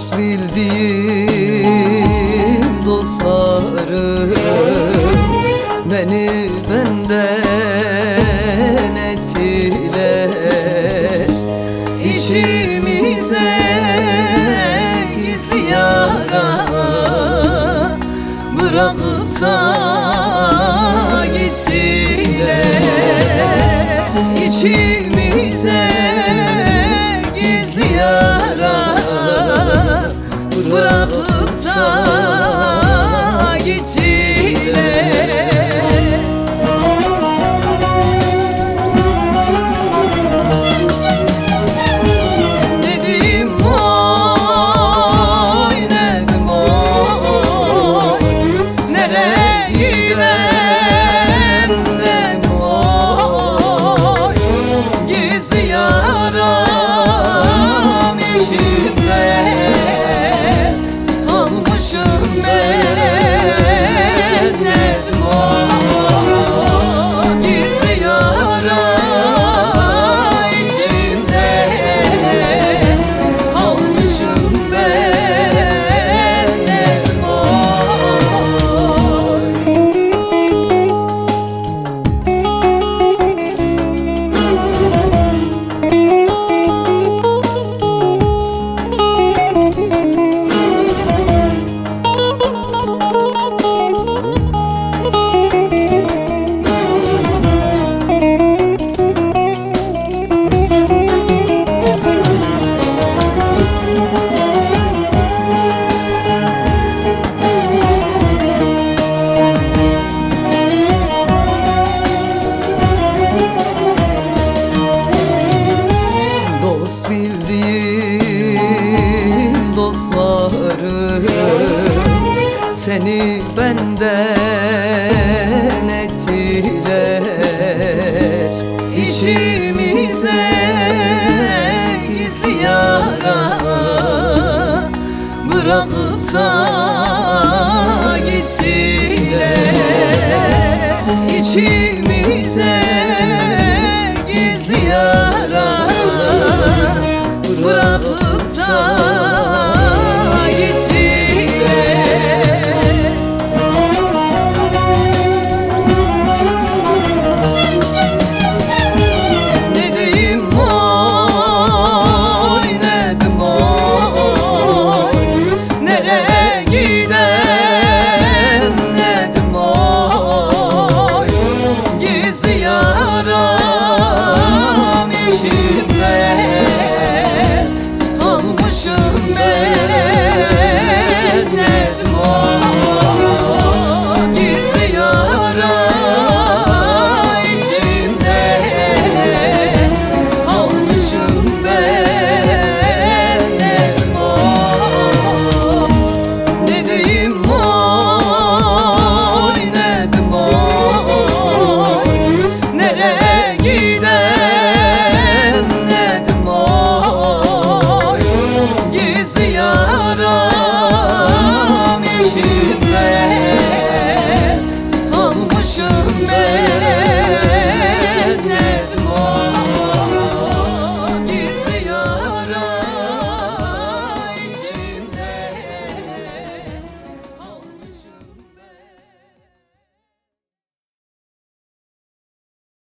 dost bildiğim dostlarım Beni benden ettiler. İçimizde gizli Bırakıp da gittiler. İçimizde Bırakıp da dost bildiğim dostlarım Seni benden ettiler. İçimize gizli Bırakıp da gittiler. İçimize başım benim